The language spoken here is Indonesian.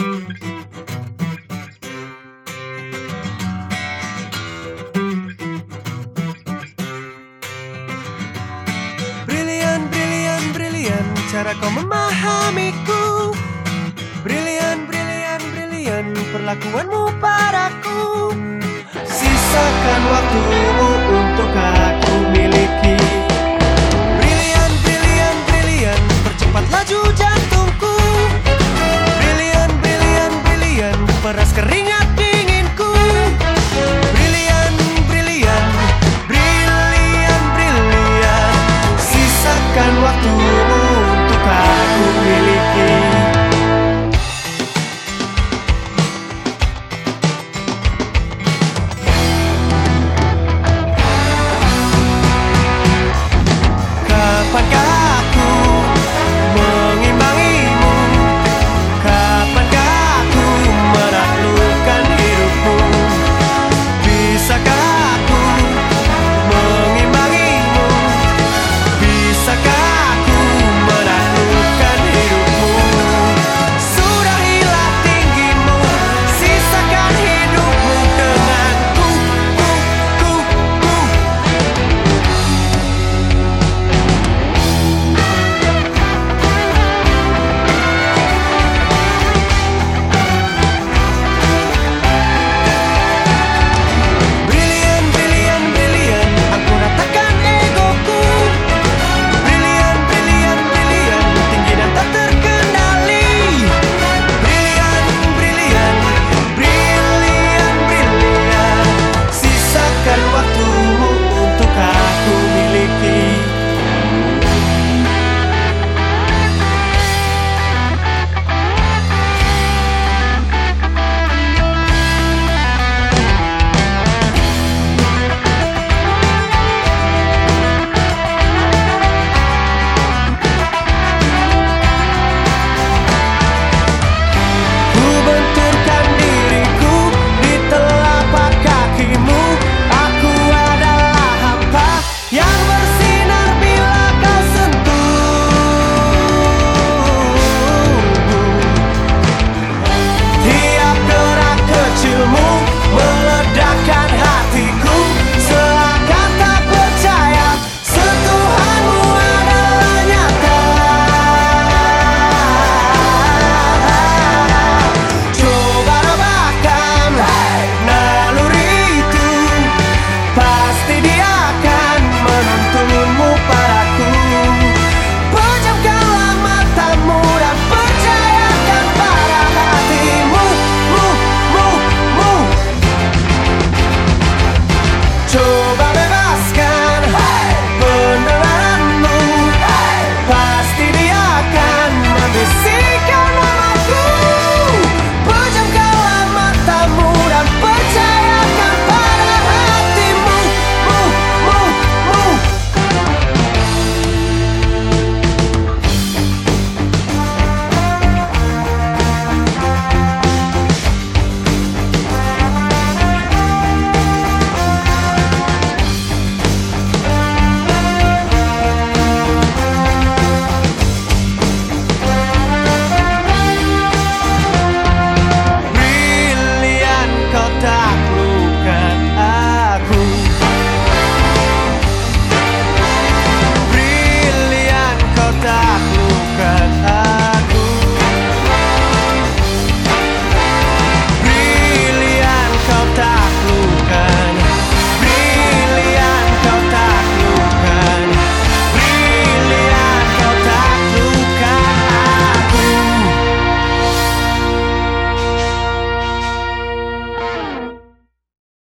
Brilian, brilian, brilian Cara kau memahamiku. Brilian, brilian, brilian Perlakuanmu padaku. Sisakan waktu waktu